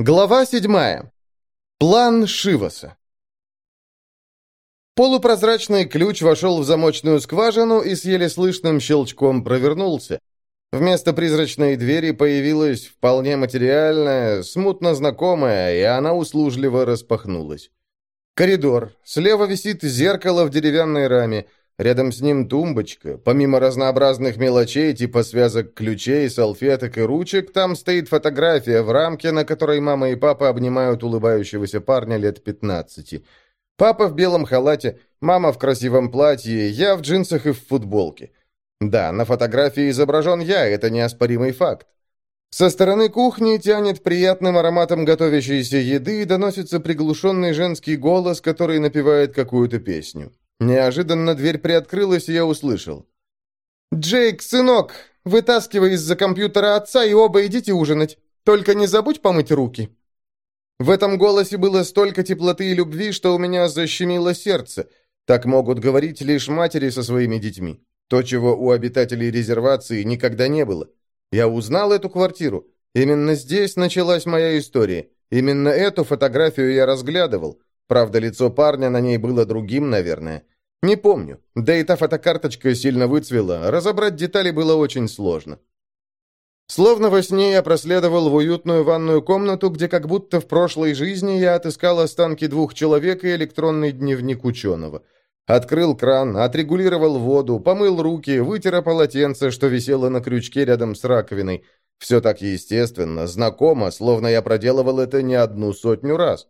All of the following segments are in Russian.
Глава седьмая. План Шиваса. Полупрозрачный ключ вошел в замочную скважину и с еле слышным щелчком провернулся. Вместо призрачной двери появилась вполне материальная, смутно знакомая, и она услужливо распахнулась. Коридор. Слева висит зеркало в деревянной раме. Рядом с ним тумбочка. Помимо разнообразных мелочей, типа связок ключей, салфеток и ручек, там стоит фотография в рамке, на которой мама и папа обнимают улыбающегося парня лет 15. Папа в белом халате, мама в красивом платье, я в джинсах и в футболке. Да, на фотографии изображен я, это неоспоримый факт. Со стороны кухни тянет приятным ароматом готовящейся еды и доносится приглушенный женский голос, который напевает какую-то песню. Неожиданно дверь приоткрылась, и я услышал. «Джейк, сынок, вытаскивай из-за компьютера отца и оба идите ужинать. Только не забудь помыть руки». В этом голосе было столько теплоты и любви, что у меня защемило сердце. Так могут говорить лишь матери со своими детьми. То, чего у обитателей резервации никогда не было. Я узнал эту квартиру. Именно здесь началась моя история. Именно эту фотографию я разглядывал. Правда, лицо парня на ней было другим, наверное. Не помню. Да и та фотокарточка сильно выцвела. Разобрать детали было очень сложно. Словно во сне я проследовал в уютную ванную комнату, где как будто в прошлой жизни я отыскал останки двух человек и электронный дневник ученого. Открыл кран, отрегулировал воду, помыл руки, вытер полотенце, что висело на крючке рядом с раковиной. Все так естественно, знакомо, словно я проделывал это не одну сотню раз.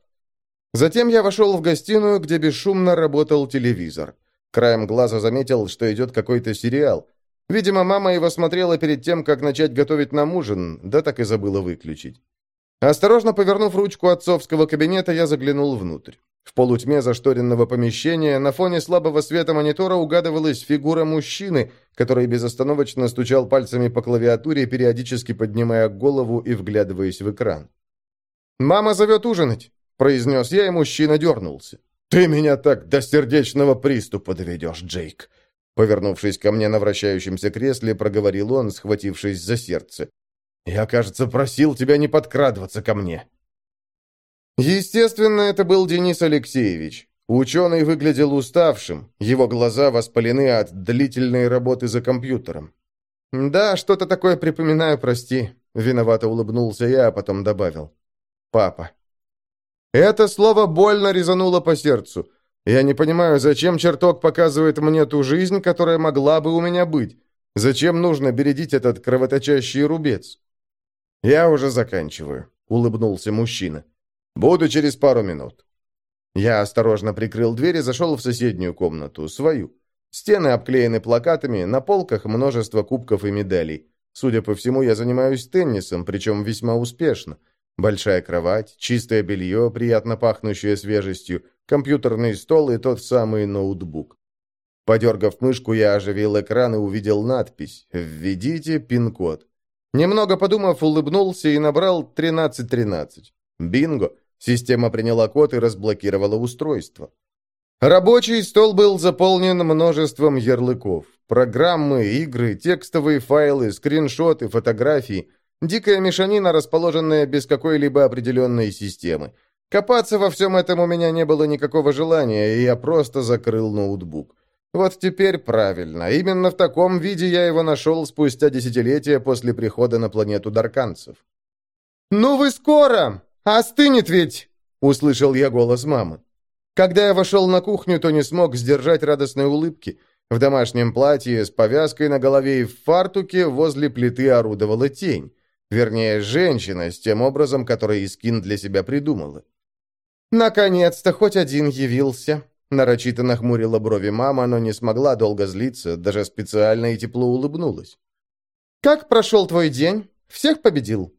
Затем я вошел в гостиную, где бесшумно работал телевизор. Краем глаза заметил, что идет какой-то сериал. Видимо, мама его смотрела перед тем, как начать готовить нам ужин, да так и забыла выключить. Осторожно повернув ручку отцовского кабинета, я заглянул внутрь. В полутьме зашторенного помещения на фоне слабого света монитора угадывалась фигура мужчины, который безостановочно стучал пальцами по клавиатуре, периодически поднимая голову и вглядываясь в экран. «Мама зовет ужинать!» Произнес я, и мужчина дернулся. «Ты меня так до сердечного приступа доведешь, Джейк!» Повернувшись ко мне на вращающемся кресле, проговорил он, схватившись за сердце. «Я, кажется, просил тебя не подкрадываться ко мне». Естественно, это был Денис Алексеевич. Ученый выглядел уставшим, его глаза воспалены от длительной работы за компьютером. «Да, что-то такое припоминаю, прости», — виновато улыбнулся я, а потом добавил. «Папа». Это слово больно резануло по сердцу. Я не понимаю, зачем чертог показывает мне ту жизнь, которая могла бы у меня быть? Зачем нужно бередить этот кровоточащий рубец? Я уже заканчиваю, улыбнулся мужчина. Буду через пару минут. Я осторожно прикрыл дверь и зашел в соседнюю комнату, свою. Стены обклеены плакатами, на полках множество кубков и медалей. Судя по всему, я занимаюсь теннисом, причем весьма успешно. Большая кровать, чистое белье, приятно пахнущее свежестью, компьютерный стол и тот самый ноутбук. Подергав мышку, я оживил экран и увидел надпись «Введите пин-код». Немного подумав, улыбнулся и набрал 1313. Бинго! Система приняла код и разблокировала устройство. Рабочий стол был заполнен множеством ярлыков. Программы, игры, текстовые файлы, скриншоты, фотографии – Дикая мешанина, расположенная без какой-либо определенной системы. Копаться во всем этом у меня не было никакого желания, и я просто закрыл ноутбук. Вот теперь правильно. Именно в таком виде я его нашел спустя десятилетия после прихода на планету дарканцев. «Ну вы скоро! Остынет ведь!» — услышал я голос мамы. Когда я вошел на кухню, то не смог сдержать радостной улыбки. В домашнем платье с повязкой на голове и в фартуке возле плиты орудовала тень. Вернее, женщина, с тем образом, который Искин для себя придумала. «Наконец-то хоть один явился!» Нарочито нахмурила брови мама, но не смогла долго злиться, даже специально и тепло улыбнулась. «Как прошел твой день? Всех победил?»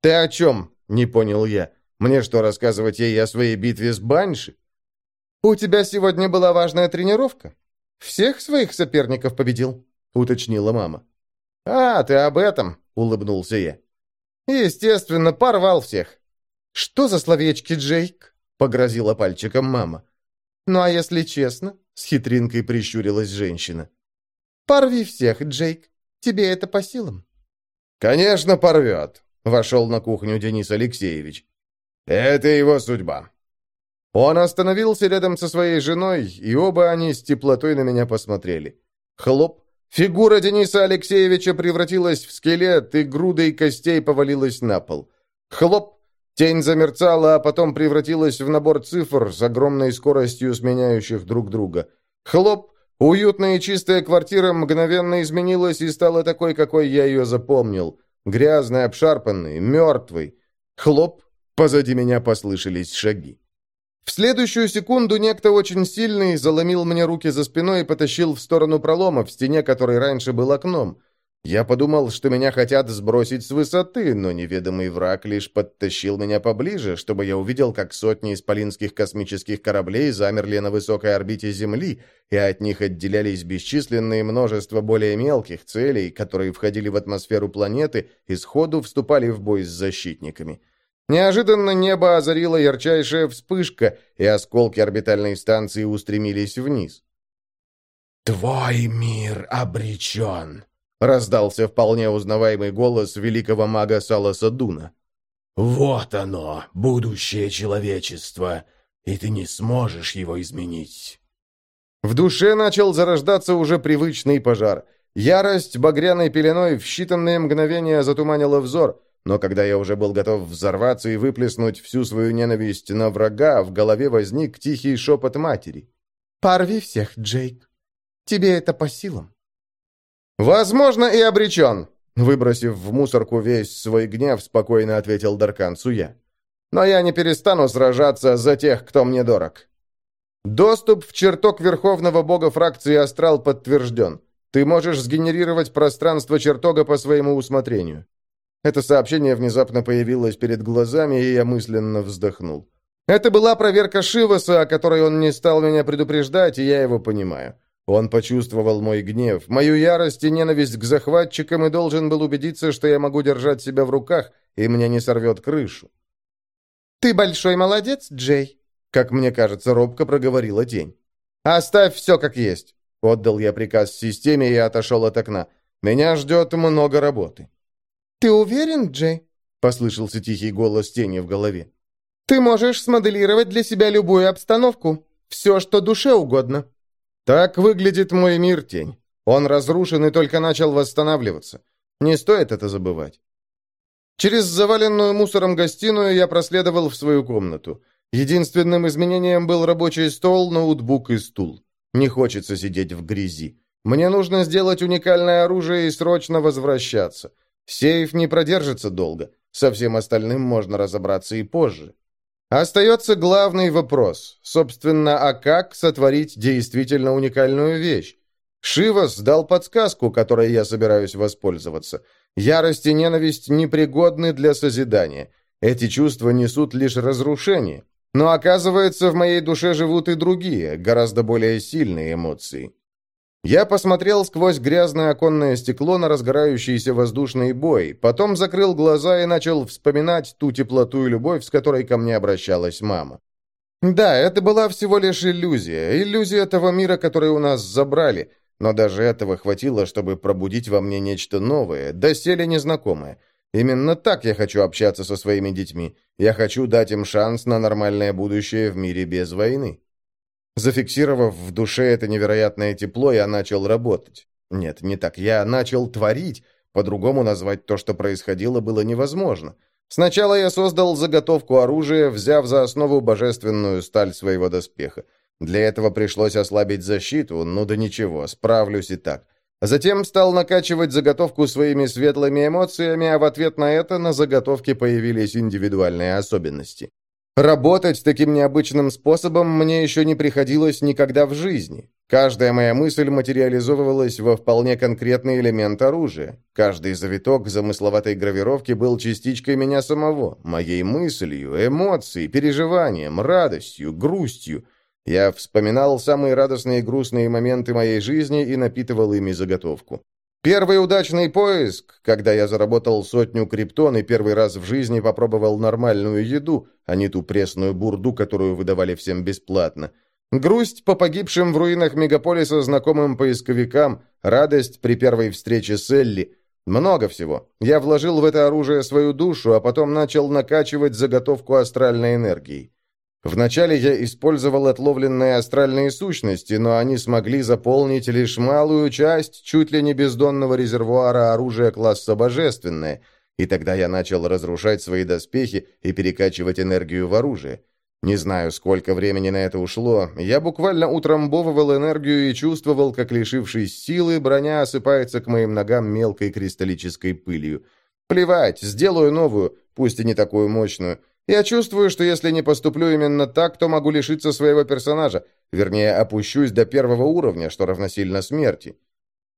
«Ты о чем?» — не понял я. «Мне что, рассказывать ей о своей битве с Банши?» «У тебя сегодня была важная тренировка. Всех своих соперников победил?» — уточнила мама. «А, ты об этом?» — улыбнулся я. Естественно, порвал всех. Что за словечки, Джейк? Погрозила пальчиком мама. Ну а если честно? С хитринкой прищурилась женщина. Порви всех, Джейк. Тебе это по силам. Конечно, порвет. Вошел на кухню Денис Алексеевич. Это его судьба». Он остановился рядом со своей женой, и оба они с теплотой на меня посмотрели. Хлоп. Фигура Дениса Алексеевича превратилась в скелет, и грудой костей повалилась на пол. Хлоп. Тень замерцала, а потом превратилась в набор цифр с огромной скоростью сменяющих друг друга. Хлоп. Уютная и чистая квартира мгновенно изменилась и стала такой, какой я ее запомнил. Грязный, обшарпанный, мертвый. Хлоп. Позади меня послышались шаги. В следующую секунду некто очень сильный заломил мне руки за спиной и потащил в сторону пролома в стене, который раньше был окном. Я подумал, что меня хотят сбросить с высоты, но неведомый враг лишь подтащил меня поближе, чтобы я увидел, как сотни исполинских космических кораблей замерли на высокой орбите Земли, и от них отделялись бесчисленные множество более мелких целей, которые входили в атмосферу планеты и сходу вступали в бой с защитниками. Неожиданно небо озарила ярчайшая вспышка, и осколки орбитальной станции устремились вниз. «Твой мир обречен», — раздался вполне узнаваемый голос великого мага Саласа Дуна. «Вот оно, будущее человечества, и ты не сможешь его изменить». В душе начал зарождаться уже привычный пожар. Ярость багряной пеленой в считанные мгновения затуманила взор, но когда я уже был готов взорваться и выплеснуть всю свою ненависть на врага, в голове возник тихий шепот матери. «Порви всех, Джейк. Тебе это по силам». «Возможно, и обречен», — выбросив в мусорку весь свой гнев, спокойно ответил Даркан Суя. «Но я не перестану сражаться за тех, кто мне дорог». Доступ в чертог Верховного Бога фракции Астрал подтвержден. Ты можешь сгенерировать пространство чертога по своему усмотрению. Это сообщение внезапно появилось перед глазами, и я мысленно вздохнул. Это была проверка Шиваса, о которой он не стал меня предупреждать, и я его понимаю. Он почувствовал мой гнев, мою ярость и ненависть к захватчикам и должен был убедиться, что я могу держать себя в руках, и мне не сорвет крышу. «Ты большой молодец, Джей», — как мне кажется, робко проговорила тень. «Оставь все как есть», — отдал я приказ системе и отошел от окна. «Меня ждет много работы». «Ты уверен, Джей?» — послышался тихий голос тени в голове. «Ты можешь смоделировать для себя любую обстановку. Все, что душе угодно». «Так выглядит мой мир, тень. Он разрушен и только начал восстанавливаться. Не стоит это забывать». Через заваленную мусором гостиную я проследовал в свою комнату. Единственным изменением был рабочий стол, ноутбук и стул. Не хочется сидеть в грязи. Мне нужно сделать уникальное оружие и срочно возвращаться. Сейф не продержится долго. Со всем остальным можно разобраться и позже. Остается главный вопрос. Собственно, а как сотворить действительно уникальную вещь? Шивас дал подсказку, которой я собираюсь воспользоваться. Ярость и ненависть непригодны для созидания. Эти чувства несут лишь разрушение. Но оказывается, в моей душе живут и другие, гораздо более сильные эмоции. Я посмотрел сквозь грязное оконное стекло на разгорающийся воздушный бой, потом закрыл глаза и начал вспоминать ту теплоту и любовь, с которой ко мне обращалась мама. Да, это была всего лишь иллюзия, иллюзия того мира, который у нас забрали, но даже этого хватило, чтобы пробудить во мне нечто новое, доселе незнакомое. Именно так я хочу общаться со своими детьми. Я хочу дать им шанс на нормальное будущее в мире без войны. Зафиксировав в душе это невероятное тепло, я начал работать. Нет, не так. Я начал творить. По-другому назвать то, что происходило, было невозможно. Сначала я создал заготовку оружия, взяв за основу божественную сталь своего доспеха. Для этого пришлось ослабить защиту, ну да ничего, справлюсь и так. Затем стал накачивать заготовку своими светлыми эмоциями, а в ответ на это на заготовке появились индивидуальные особенности. Работать таким необычным способом мне еще не приходилось никогда в жизни. Каждая моя мысль материализовывалась во вполне конкретный элемент оружия. Каждый завиток замысловатой гравировки был частичкой меня самого, моей мыслью, эмоцией, переживанием, радостью, грустью. Я вспоминал самые радостные и грустные моменты моей жизни и напитывал ими заготовку. Первый удачный поиск, когда я заработал сотню криптон и первый раз в жизни попробовал нормальную еду, а не ту пресную бурду, которую выдавали всем бесплатно. Грусть по погибшим в руинах мегаполиса знакомым поисковикам, радость при первой встрече с Элли. Много всего. Я вложил в это оружие свою душу, а потом начал накачивать заготовку астральной энергии. Вначале я использовал отловленные астральные сущности, но они смогли заполнить лишь малую часть чуть ли не бездонного резервуара оружия класса «Божественное», и тогда я начал разрушать свои доспехи и перекачивать энергию в оружие. Не знаю, сколько времени на это ушло. Я буквально утрамбовывал энергию и чувствовал, как, лишившись силы, броня осыпается к моим ногам мелкой кристаллической пылью. Плевать, сделаю новую, пусть и не такую мощную. Я чувствую, что если не поступлю именно так, то могу лишиться своего персонажа. Вернее, опущусь до первого уровня, что равносильно смерти.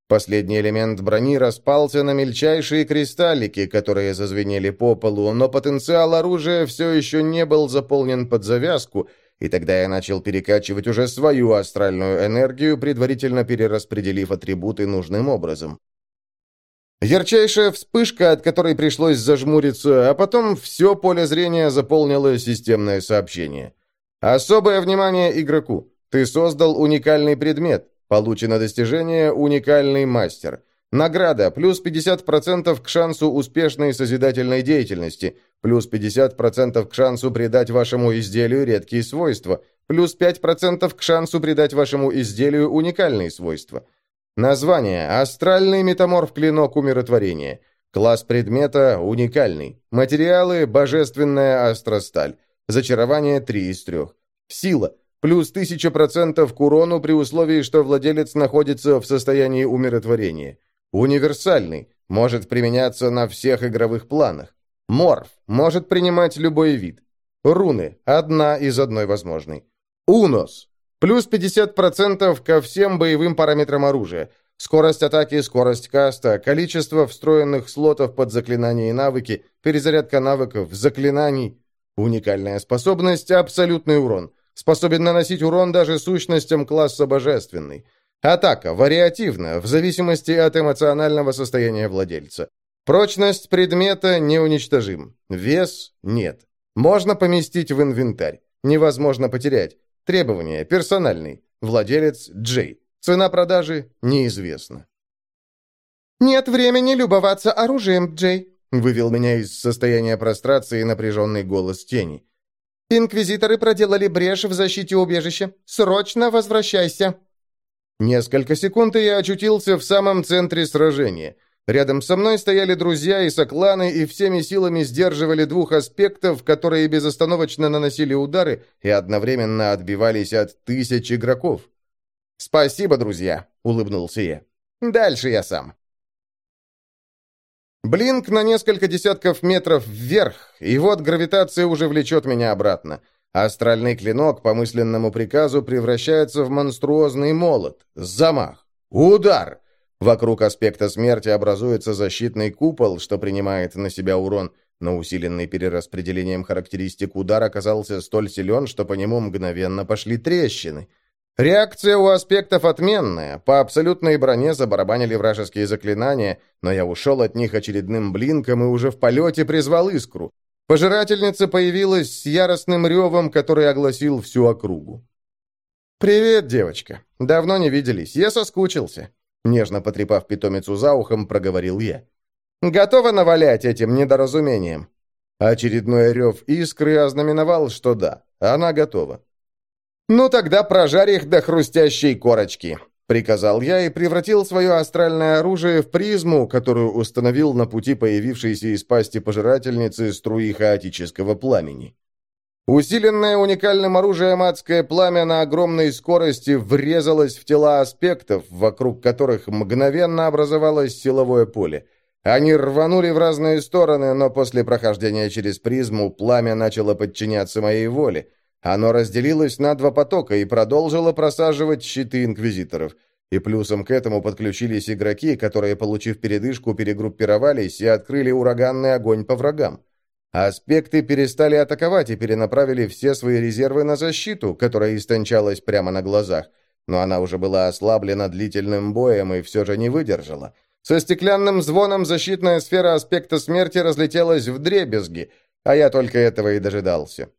Последний элемент брони распался на мельчайшие кристаллики, которые зазвенели по полу, но потенциал оружия все еще не был заполнен под завязку, и тогда я начал перекачивать уже свою астральную энергию, предварительно перераспределив атрибуты нужным образом. Ярчайшая вспышка, от которой пришлось зажмуриться, а потом все поле зрения заполнило системное сообщение. Особое внимание игроку. Ты создал уникальный предмет. Получено достижение «Уникальный мастер». Награда – плюс 50% к шансу успешной созидательной деятельности, плюс 50% к шансу придать вашему изделию редкие свойства, плюс 5% к шансу придать вашему изделию уникальные свойства. Название – Астральный метаморф клинок умиротворения. Класс предмета – уникальный. Материалы – божественная астросталь. Зачарование – 3 из 3. Сила – Плюс 1000% к урону при условии, что владелец находится в состоянии умиротворения. Универсальный. Может применяться на всех игровых планах. Морф. Может принимать любой вид. Руны. Одна из одной возможной. Унос. Плюс 50% ко всем боевым параметрам оружия. Скорость атаки, скорость каста, количество встроенных слотов под заклинания и навыки, перезарядка навыков, заклинаний. Уникальная способность – абсолютный урон. Способен наносить урон даже сущностям класса божественный. Атака вариативна, в зависимости от эмоционального состояния владельца. Прочность предмета неуничтожим. Вес – нет. Можно поместить в инвентарь. Невозможно потерять. Требования – персональный. Владелец – Джей. Цена продажи – неизвестна. «Нет времени любоваться оружием, Джей», – вывел меня из состояния прострации напряженный голос тени. «Инквизиторы проделали брешь в защите убежища. Срочно возвращайся!» Несколько секунд, и я очутился в самом центре сражения. Рядом со мной стояли друзья и сокланы, и всеми силами сдерживали двух аспектов, которые безостановочно наносили удары и одновременно отбивались от тысяч игроков. «Спасибо, друзья», — улыбнулся я. «Дальше я сам». Блинк на несколько десятков метров вверх, и вот гравитация уже влечет меня обратно. Астральный клинок по мысленному приказу превращается в монструозный молот. Замах. Удар. Вокруг аспекта смерти образуется защитный купол, что принимает на себя урон, но усиленный перераспределением характеристик удар оказался столь силен, что по нему мгновенно пошли трещины. Реакция у аспектов отменная. По абсолютной броне забарабанили вражеские заклинания, но я ушел от них очередным блинком и уже в полете призвал искру. Пожирательница появилась с яростным ревом, который огласил всю округу. «Привет, девочка. Давно не виделись. Я соскучился», — нежно потрепав питомицу за ухом, проговорил я. «Готова навалять этим недоразумением?» Очередной рев искры ознаменовал, что да, она готова. «Ну тогда прожарь их до хрустящей корочки», — приказал я и превратил свое астральное оружие в призму, которую установил на пути появившейся из пасти пожирательницы струи хаотического пламени. Усиленное уникальным оружием адское пламя на огромной скорости врезалось в тела аспектов, вокруг которых мгновенно образовалось силовое поле. Они рванули в разные стороны, но после прохождения через призму пламя начало подчиняться моей воле. Оно разделилось на два потока и продолжило просаживать щиты инквизиторов. И плюсом к этому подключились игроки, которые, получив передышку, перегруппировались и открыли ураганный огонь по врагам. Аспекты перестали атаковать и перенаправили все свои резервы на защиту, которая истончалась прямо на глазах. Но она уже была ослаблена длительным боем и все же не выдержала. Со стеклянным звоном защитная сфера аспекта смерти разлетелась в дребезги, а я только этого и дожидался.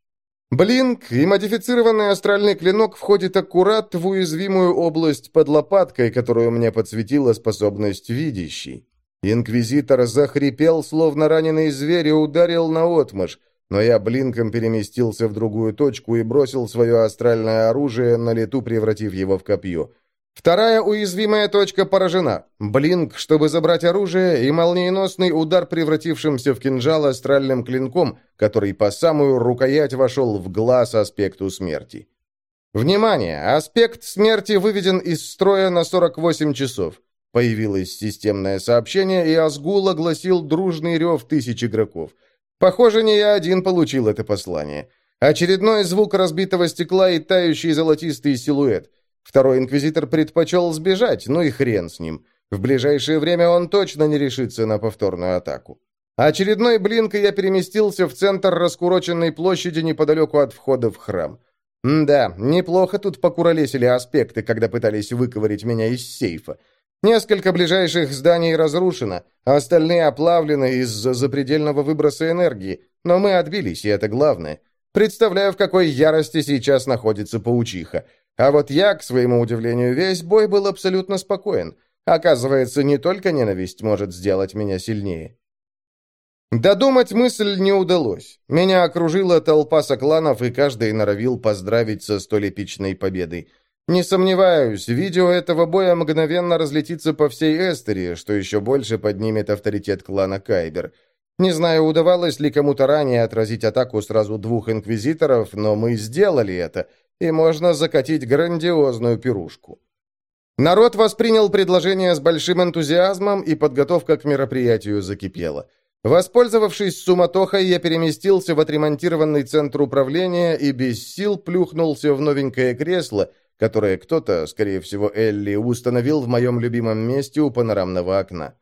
Блинк и модифицированный астральный клинок входит аккурат в уязвимую область под лопаткой, которую мне подсветила способность видящей. Инквизитор захрипел, словно раненый зверь, и ударил наотмашь, но я блинком переместился в другую точку и бросил свое астральное оружие, на лету превратив его в копье. Вторая уязвимая точка поражена. Блинк, чтобы забрать оружие, и молниеносный удар, превратившимся в кинжал астральным клинком, который по самую рукоять вошел в глаз аспекту смерти. Внимание! Аспект смерти выведен из строя на 48 часов. Появилось системное сообщение, и Азгул огласил дружный рев тысяч игроков. Похоже, не я один получил это послание. Очередной звук разбитого стекла и тающий золотистый силуэт. Второй инквизитор предпочел сбежать, ну и хрен с ним. В ближайшее время он точно не решится на повторную атаку. Очередной блинк, и я переместился в центр раскуроченной площади неподалеку от входа в храм. М да, неплохо тут покуролесили аспекты, когда пытались выковырить меня из сейфа. Несколько ближайших зданий разрушено, а остальные оплавлены из-за запредельного выброса энергии, но мы отбились, и это главное. Представляю, в какой ярости сейчас находится паучиха. А вот я, к своему удивлению, весь бой был абсолютно спокоен. Оказывается, не только ненависть может сделать меня сильнее. Додумать мысль не удалось. Меня окружила толпа сокланов, и каждый норовил поздравить со столь эпичной победой. Не сомневаюсь, видео этого боя мгновенно разлетится по всей Эстерии, что еще больше поднимет авторитет клана Кайбер. Не знаю, удавалось ли кому-то ранее отразить атаку сразу двух инквизиторов, но мы сделали это, и можно закатить грандиозную пирушку. Народ воспринял предложение с большим энтузиазмом, и подготовка к мероприятию закипела. Воспользовавшись суматохой, я переместился в отремонтированный центр управления и без сил плюхнулся в новенькое кресло, которое кто-то, скорее всего Элли, установил в моем любимом месте у панорамного окна.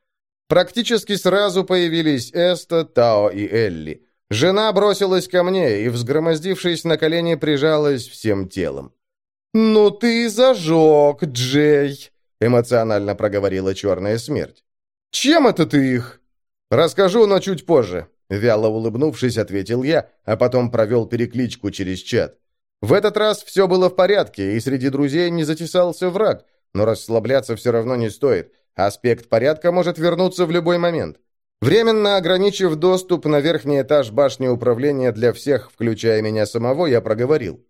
Практически сразу появились Эста, Тао и Элли. Жена бросилась ко мне и, взгромоздившись на колени, прижалась всем телом. «Ну ты зажег, Джей!» — эмоционально проговорила черная смерть. «Чем это ты их?» «Расскажу, но чуть позже», — вяло улыбнувшись, ответил я, а потом провел перекличку через чат. В этот раз все было в порядке, и среди друзей не затесался враг, но расслабляться все равно не стоит. Аспект порядка может вернуться в любой момент. Временно ограничив доступ на верхний этаж башни управления для всех, включая меня самого, я проговорил.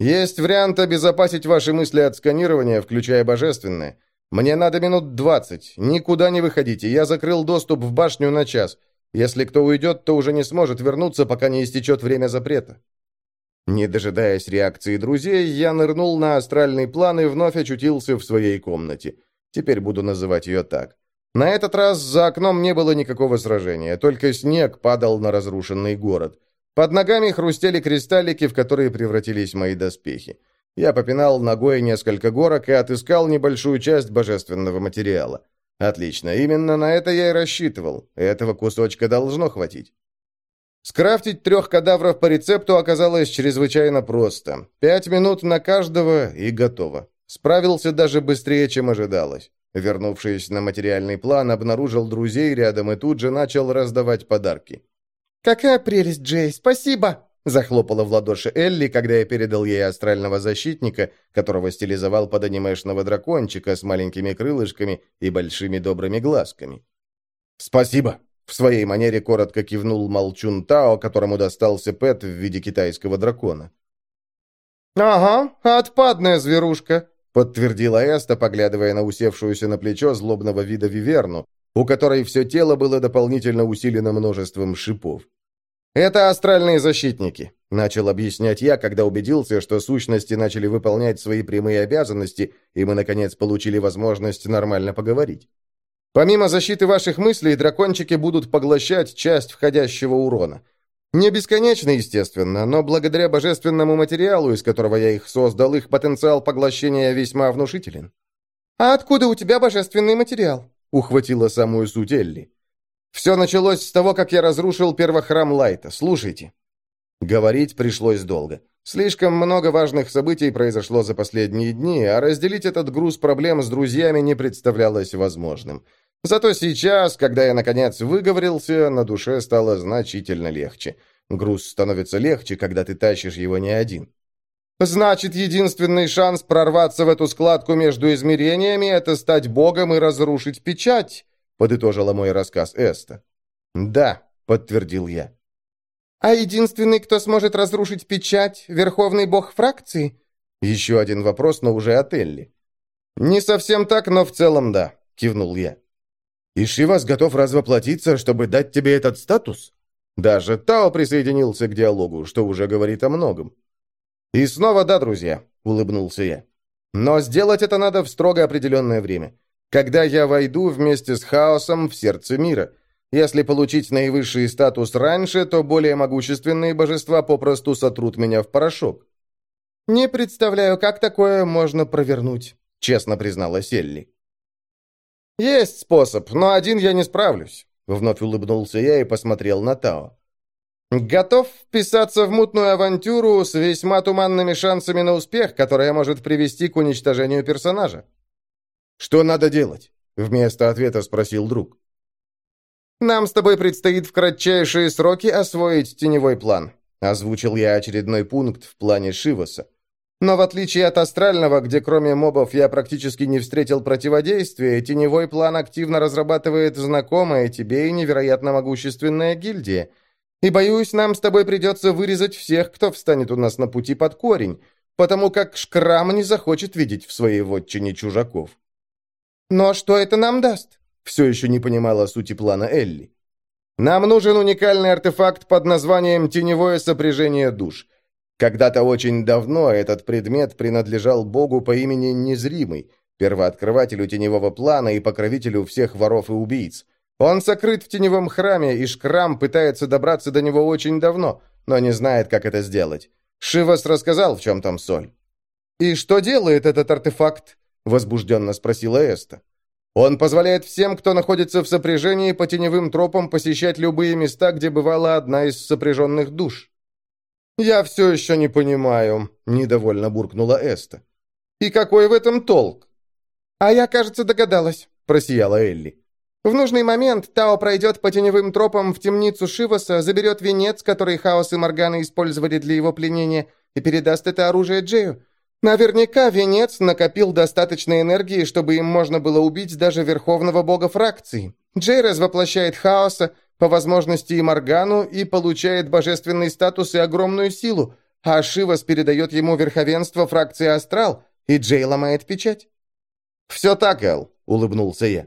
«Есть вариант обезопасить ваши мысли от сканирования, включая божественное. Мне надо минут двадцать. Никуда не выходите. Я закрыл доступ в башню на час. Если кто уйдет, то уже не сможет вернуться, пока не истечет время запрета». Не дожидаясь реакции друзей, я нырнул на астральный план и вновь очутился в своей комнате. Теперь буду называть ее так. На этот раз за окном не было никакого сражения, только снег падал на разрушенный город. Под ногами хрустели кристаллики, в которые превратились мои доспехи. Я попинал ногой несколько горок и отыскал небольшую часть божественного материала. Отлично, именно на это я и рассчитывал. Этого кусочка должно хватить. Скрафтить трех кадавров по рецепту оказалось чрезвычайно просто. Пять минут на каждого и готово. Справился даже быстрее, чем ожидалось. Вернувшись на материальный план, обнаружил друзей рядом и тут же начал раздавать подарки. «Какая прелесть, Джей! Спасибо!» Захлопала в ладоши Элли, когда я передал ей астрального защитника, которого стилизовал под анимешного дракончика с маленькими крылышками и большими добрыми глазками. «Спасибо!» В своей манере коротко кивнул Молчун Тао, которому достался Пэт в виде китайского дракона. «Ага, отпадная зверушка», — подтвердила Эста, поглядывая на усевшуюся на плечо злобного вида Виверну, у которой все тело было дополнительно усилено множеством шипов. «Это астральные защитники», — начал объяснять я, когда убедился, что сущности начали выполнять свои прямые обязанности, и мы, наконец, получили возможность нормально поговорить. Помимо защиты ваших мыслей, дракончики будут поглощать часть входящего урона. Не бесконечно, естественно, но благодаря божественному материалу, из которого я их создал, их потенциал поглощения весьма внушителен. «А откуда у тебя божественный материал?» — ухватила самую суть Элли. «Все началось с того, как я разрушил первохрам Лайта. Слушайте». Говорить пришлось долго. Слишком много важных событий произошло за последние дни, а разделить этот груз проблем с друзьями не представлялось возможным. Зато сейчас, когда я, наконец, выговорился, на душе стало значительно легче. Груз становится легче, когда ты тащишь его не один. Значит, единственный шанс прорваться в эту складку между измерениями — это стать богом и разрушить печать. — подытожила мой рассказ Эста. «Да», — подтвердил я. «А единственный, кто сможет разрушить печать, верховный бог фракции?» Еще один вопрос, но уже от Элли. «Не совсем так, но в целом да», — кивнул я. «И Шивас готов развоплотиться, чтобы дать тебе этот статус?» Даже Тао присоединился к диалогу, что уже говорит о многом. «И снова да, друзья», — улыбнулся я. «Но сделать это надо в строго определенное время. Когда я войду вместе с хаосом в сердце мира. Если получить наивысший статус раньше, то более могущественные божества попросту сотрут меня в порошок». «Не представляю, как такое можно провернуть», — честно признала Селли. «Есть способ, но один я не справлюсь», — вновь улыбнулся я и посмотрел на Тао. «Готов вписаться в мутную авантюру с весьма туманными шансами на успех, которая может привести к уничтожению персонажа?» «Что надо делать?» — вместо ответа спросил друг. «Нам с тобой предстоит в кратчайшие сроки освоить теневой план», — озвучил я очередной пункт в плане Шиваса. Но в отличие от астрального, где кроме мобов я практически не встретил противодействия, теневой план активно разрабатывает знакомая тебе и невероятно могущественная гильдия. И боюсь, нам с тобой придется вырезать всех, кто встанет у нас на пути под корень, потому как Шкрам не захочет видеть в своей вотчине чужаков. «Но что это нам даст?» Все еще не понимала сути плана Элли. «Нам нужен уникальный артефакт под названием «Теневое сопряжение душ». Когда-то очень давно этот предмет принадлежал богу по имени Незримый, первооткрывателю теневого плана и покровителю всех воров и убийц. Он сокрыт в теневом храме, и Шкрам пытается добраться до него очень давно, но не знает, как это сделать. Шивас рассказал, в чем там соль. «И что делает этот артефакт?» — возбужденно спросила Эста. «Он позволяет всем, кто находится в сопряжении по теневым тропам, посещать любые места, где бывала одна из сопряженных душ». «Я все еще не понимаю», — недовольно буркнула Эста. «И какой в этом толк?» «А я, кажется, догадалась», — просияла Элли. «В нужный момент Тао пройдет по теневым тропам в темницу Шиваса, заберет венец, который Хаос и Моргана использовали для его пленения, и передаст это оружие Джею. Наверняка венец накопил достаточно энергии, чтобы им можно было убить даже верховного бога фракции. Джей развоплощает Хаоса, по возможности и Моргану, и получает божественный статус и огромную силу, а Шивас передает ему верховенство фракции Астрал, и Джей ломает печать. «Все так, Эл», — улыбнулся я.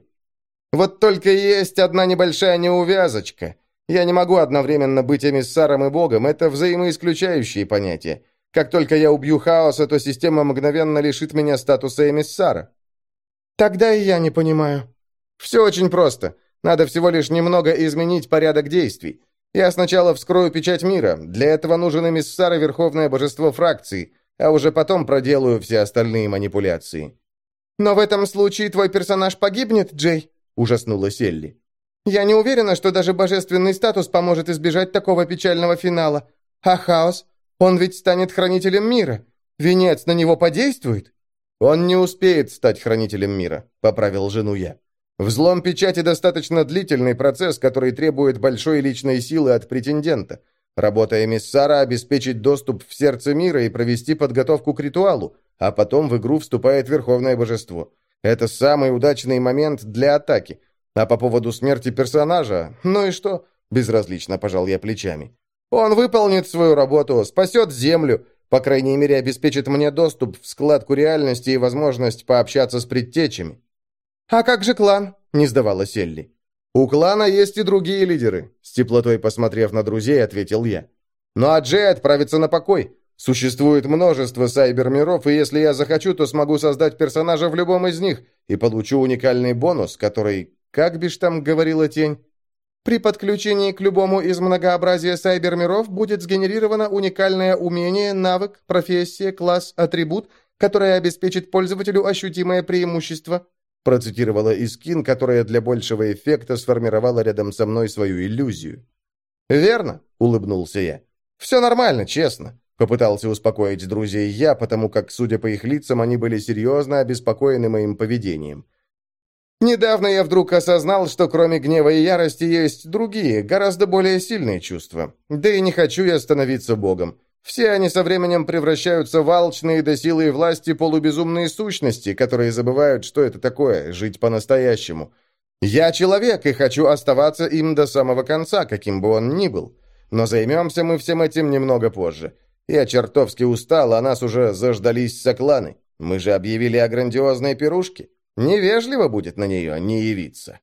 «Вот только есть одна небольшая неувязочка. Я не могу одновременно быть эмиссаром и богом, это взаимоисключающие понятия. Как только я убью хаоса, то система мгновенно лишит меня статуса эмиссара». «Тогда и я не понимаю». «Все очень просто. Надо всего лишь немного изменить порядок действий. Я сначала вскрою печать мира. Для этого нужен эмиссар и верховное божество фракции, а уже потом проделаю все остальные манипуляции». «Но в этом случае твой персонаж погибнет, Джей?» – ужаснулась Элли. «Я не уверена, что даже божественный статус поможет избежать такого печального финала. А хаос? Он ведь станет хранителем мира. Венец на него подействует?» «Он не успеет стать хранителем мира», – поправил жену я. Взлом печати достаточно длительный процесс, который требует большой личной силы от претендента. Работа эмиссара обеспечить доступ в сердце мира и провести подготовку к ритуалу, а потом в игру вступает Верховное Божество. Это самый удачный момент для атаки. А по поводу смерти персонажа, ну и что? Безразлично пожал я плечами. Он выполнит свою работу, спасет Землю, по крайней мере, обеспечит мне доступ в складку реальности и возможность пообщаться с предтечами. «А как же клан?» — не сдавалась Элли. «У клана есть и другие лидеры», — с теплотой посмотрев на друзей, ответил я. «Ну а Джей отправится на покой. Существует множество сайбермиров, и если я захочу, то смогу создать персонажа в любом из них и получу уникальный бонус, который... Как бишь там говорила тень?» При подключении к любому из многообразия сайбермиров будет сгенерировано уникальное умение, навык, профессия, класс, атрибут, которое обеспечит пользователю ощутимое преимущество процитировала Искин, которая для большего эффекта сформировала рядом со мной свою иллюзию. «Верно», — улыбнулся я. «Все нормально, честно», — попытался успокоить друзей я, потому как, судя по их лицам, они были серьезно обеспокоены моим поведением. «Недавно я вдруг осознал, что кроме гнева и ярости есть другие, гораздо более сильные чувства. Да и не хочу я становиться богом. Все они со временем превращаются в алчные до силы и власти полубезумные сущности, которые забывают, что это такое – жить по-настоящему. Я человек и хочу оставаться им до самого конца, каким бы он ни был. Но займемся мы всем этим немного позже. Я чертовски устал, а нас уже заждались сокланы. Мы же объявили о грандиозной пирушке. Невежливо будет на нее не явиться.